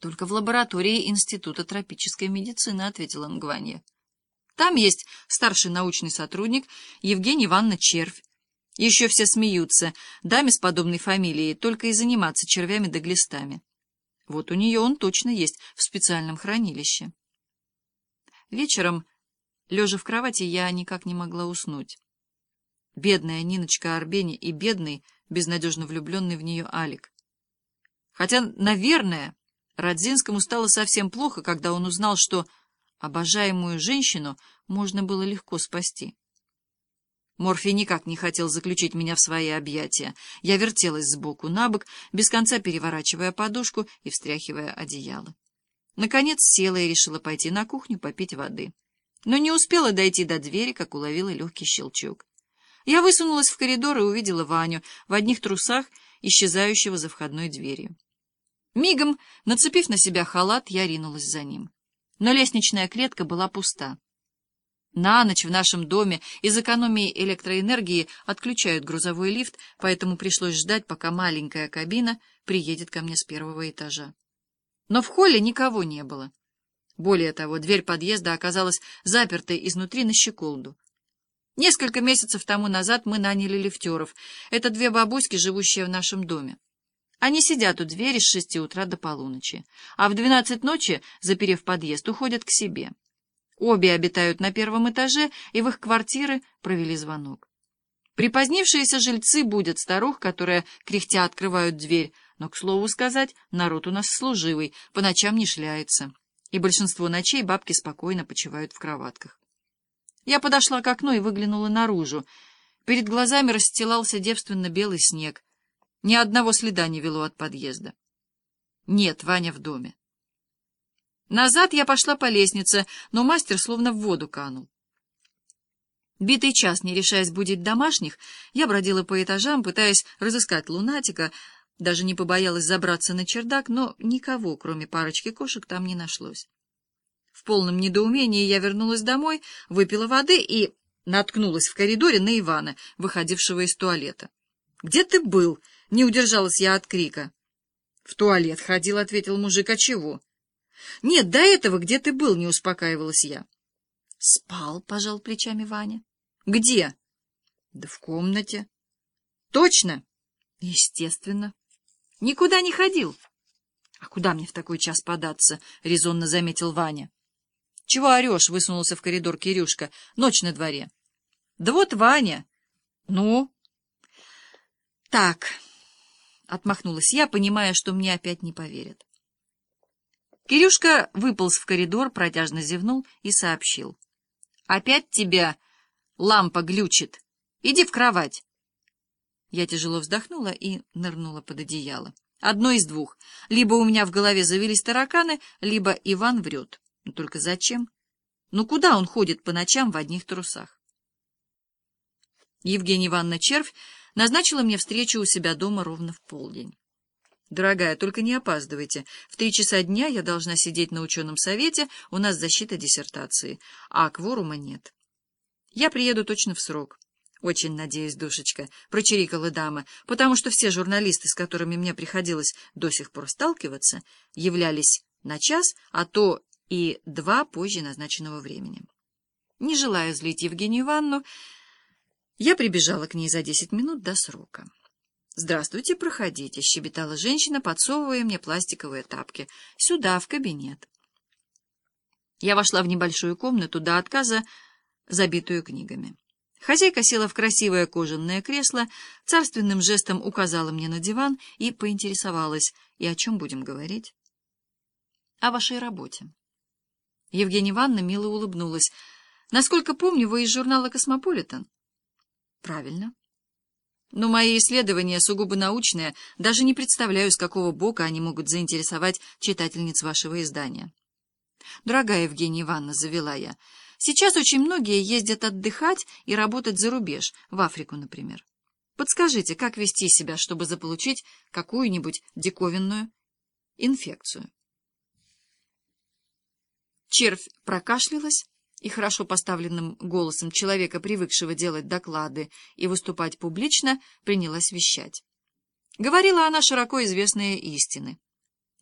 Только в лаборатории Института тропической медицины, ответила Нгванья. Там есть старший научный сотрудник Евгений Ивановна Червь. Еще все смеются. Даме с подобной фамилией только и заниматься червями да глистами. Вот у нее он точно есть в специальном хранилище. Вечером, лежа в кровати, я никак не могла уснуть. Бедная Ниночка Арбени и бедный, безнадежно влюбленный в нее Алик. Хотя, наверное, Радзинскому стало совсем плохо, когда он узнал, что обожаемую женщину можно было легко спасти. Морфий никак не хотел заключить меня в свои объятия. Я вертелась сбоку на бок, без конца переворачивая подушку и встряхивая одеяло. Наконец села и решила пойти на кухню попить воды. Но не успела дойти до двери, как уловила легкий щелчок. Я высунулась в коридор и увидела Ваню в одних трусах, исчезающего за входной дверью. Мигом, нацепив на себя халат, я ринулась за ним но лестничная клетка была пуста. На ночь в нашем доме из экономии электроэнергии отключают грузовой лифт, поэтому пришлось ждать, пока маленькая кабина приедет ко мне с первого этажа. Но в холле никого не было. Более того, дверь подъезда оказалась запертой изнутри на щеколду. Несколько месяцев тому назад мы наняли лифтеров. Это две бабуськи, живущие в нашем доме. Они сидят у двери с шести утра до полуночи, а в двенадцать ночи, заперев подъезд, уходят к себе. Обе обитают на первом этаже, и в их квартиры провели звонок. Припозднившиеся жильцы будут старух, которые кряхтя открывают дверь, но, к слову сказать, народ у нас служивый, по ночам не шляется, и большинство ночей бабки спокойно почивают в кроватках. Я подошла к окну и выглянула наружу. Перед глазами расстилался девственно белый снег, ни одного следа не вело от подъезда. Нет, Ваня в доме. Назад я пошла по лестнице, но мастер словно в воду канул. Битый час, не решаясь будить домашних, я бродила по этажам, пытаясь разыскать лунатика, даже не побоялась забраться на чердак, но никого, кроме парочки кошек, там не нашлось. В полном недоумении я вернулась домой, выпила воды и наткнулась в коридоре на Ивана, выходившего из туалета. — Где ты был? — не удержалась я от крика. — В туалет ходил, — ответил мужик. — А чего? — Нет, до этого где ты был? — не успокаивалась я. — Спал, — пожал плечами Ваня. — Где? — Да в комнате. — Точно? — Естественно. — Никуда не ходил. — А куда мне в такой час податься? — резонно заметил Ваня. — Чего орешь? — высунулся в коридор Кирюшка. — Ночь на дворе. — Да вот Ваня. — Ну? — Так... Отмахнулась я, понимая, что мне опять не поверят. Кирюшка выполз в коридор, протяжно зевнул и сообщил. — Опять тебя лампа глючит. Иди в кровать. Я тяжело вздохнула и нырнула под одеяло. Одно из двух. Либо у меня в голове завелись тараканы, либо Иван врет. Но только зачем? Ну куда он ходит по ночам в одних трусах? Евгения Ивановна Червь назначила мне встречу у себя дома ровно в полдень. «Дорогая, только не опаздывайте. В три часа дня я должна сидеть на ученом совете, у нас защита диссертации, а кворума нет. Я приеду точно в срок». «Очень надеюсь, душечка», — прочирикала дама, потому что все журналисты, с которыми мне приходилось до сих пор сталкиваться, являлись на час, а то и два позже назначенного времени. Не желая злить Евгению Ивановну, я прибежала к ней за десять минут до срока. «Здравствуйте, проходите», — щебетала женщина, подсовывая мне пластиковые тапки. «Сюда, в кабинет». Я вошла в небольшую комнату до отказа, забитую книгами. Хозяйка села в красивое кожаное кресло, царственным жестом указала мне на диван и поинтересовалась, и о чем будем говорить? О вашей работе. Евгения Ивановна мило улыбнулась. Насколько помню, вы из журнала «Космополитен». Правильно. Но мои исследования сугубо научные, даже не представляю, с какого бока они могут заинтересовать читательниц вашего издания. Дорогая Евгения Ивановна, завела я, сейчас очень многие ездят отдыхать и работать за рубеж, в Африку, например. Подскажите, как вести себя, чтобы заполучить какую-нибудь диковинную инфекцию? Червь прокашлялась, и хорошо поставленным голосом человека, привыкшего делать доклады и выступать публично, принялась вещать. Говорила она широко известные истины.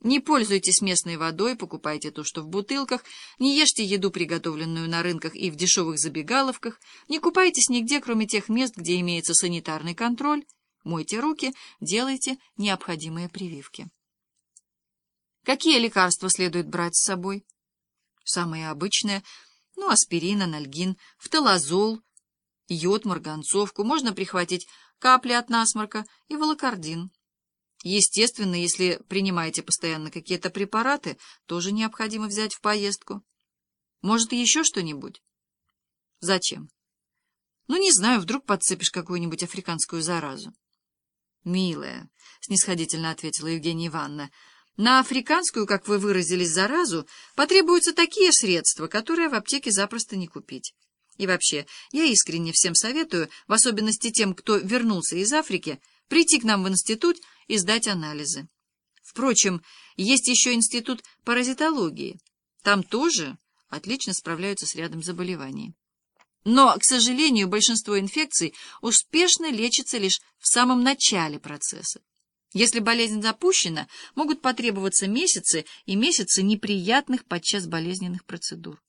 Не пользуйтесь местной водой, покупайте то, что в бутылках, не ешьте еду, приготовленную на рынках и в дешевых забегаловках, не купайтесь нигде, кроме тех мест, где имеется санитарный контроль, мойте руки, делайте необходимые прививки. Какие лекарства следует брать с собой? Самые обычные, ну, аспирин, анальгин, фталазол, йод, марганцовку, можно прихватить капли от насморка и волокордин. Естественно, если принимаете постоянно какие-то препараты, тоже необходимо взять в поездку. Может, еще что-нибудь? Зачем? Ну, не знаю, вдруг подцепишь какую-нибудь африканскую заразу. Милая, — снисходительно ответила Евгения Ивановна, — на африканскую, как вы выразились, заразу потребуются такие средства, которые в аптеке запросто не купить. И вообще, я искренне всем советую, в особенности тем, кто вернулся из Африки, прийти к нам в институт и сдать анализы. Впрочем, есть еще институт паразитологии. Там тоже отлично справляются с рядом заболеваний. Но, к сожалению, большинство инфекций успешно лечится лишь в самом начале процесса. Если болезнь запущена, могут потребоваться месяцы и месяцы неприятных подчас болезненных процедур.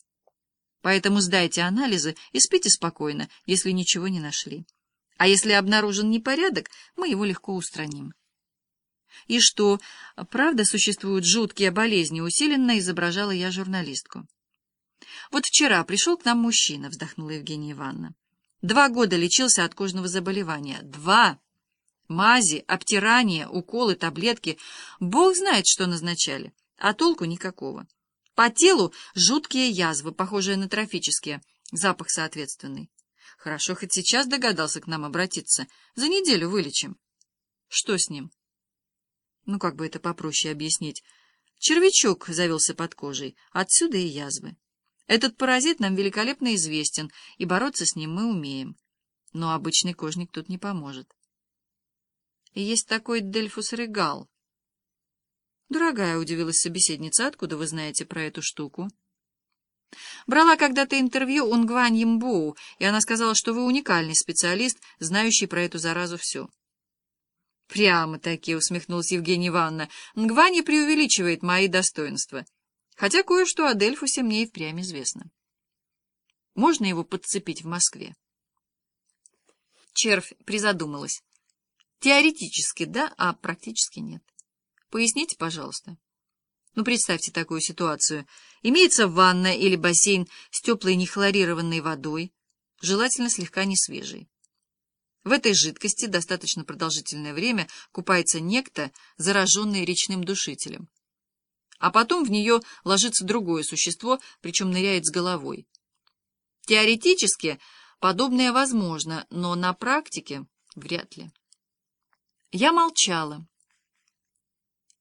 Поэтому сдайте анализы и спите спокойно, если ничего не нашли. А если обнаружен непорядок, мы его легко устраним. И что, правда существуют жуткие болезни, усиленно изображала я журналистку. Вот вчера пришел к нам мужчина, вздохнула Евгения Ивановна. Два года лечился от кожного заболевания. Два! Мази, обтирания, уколы, таблетки. Бог знает, что назначали, а толку никакого. По телу жуткие язвы, похожие на трофические, запах соответственный. Хорошо, хоть сейчас догадался к нам обратиться. За неделю вылечим. Что с ним? Ну, как бы это попроще объяснить. Червячок завелся под кожей, отсюда и язвы. Этот паразит нам великолепно известен, и бороться с ним мы умеем. Но обычный кожник тут не поможет. Есть такой Дельфус Регал. Дорогая, удивилась собеседница, откуда вы знаете про эту штуку? Брала когда-то интервью у Нгвань Ямбоу, и она сказала, что вы уникальный специалист, знающий про эту заразу все. Прямо-таки, усмехнулась Евгения Ивановна, Нгвани преувеличивает мои достоинства. Хотя кое-что о Дельфусе мне и впрямь известно. Можно его подцепить в Москве? Червь призадумалась. Теоретически да, а практически нет. Поясните, пожалуйста. Ну, представьте такую ситуацию. Имеется ванна или бассейн с теплой нехлорированной водой, желательно слегка несвежей. В этой жидкости достаточно продолжительное время купается некто, зараженный речным душителем. А потом в нее ложится другое существо, причем ныряет с головой. Теоретически подобное возможно, но на практике вряд ли. Я молчала.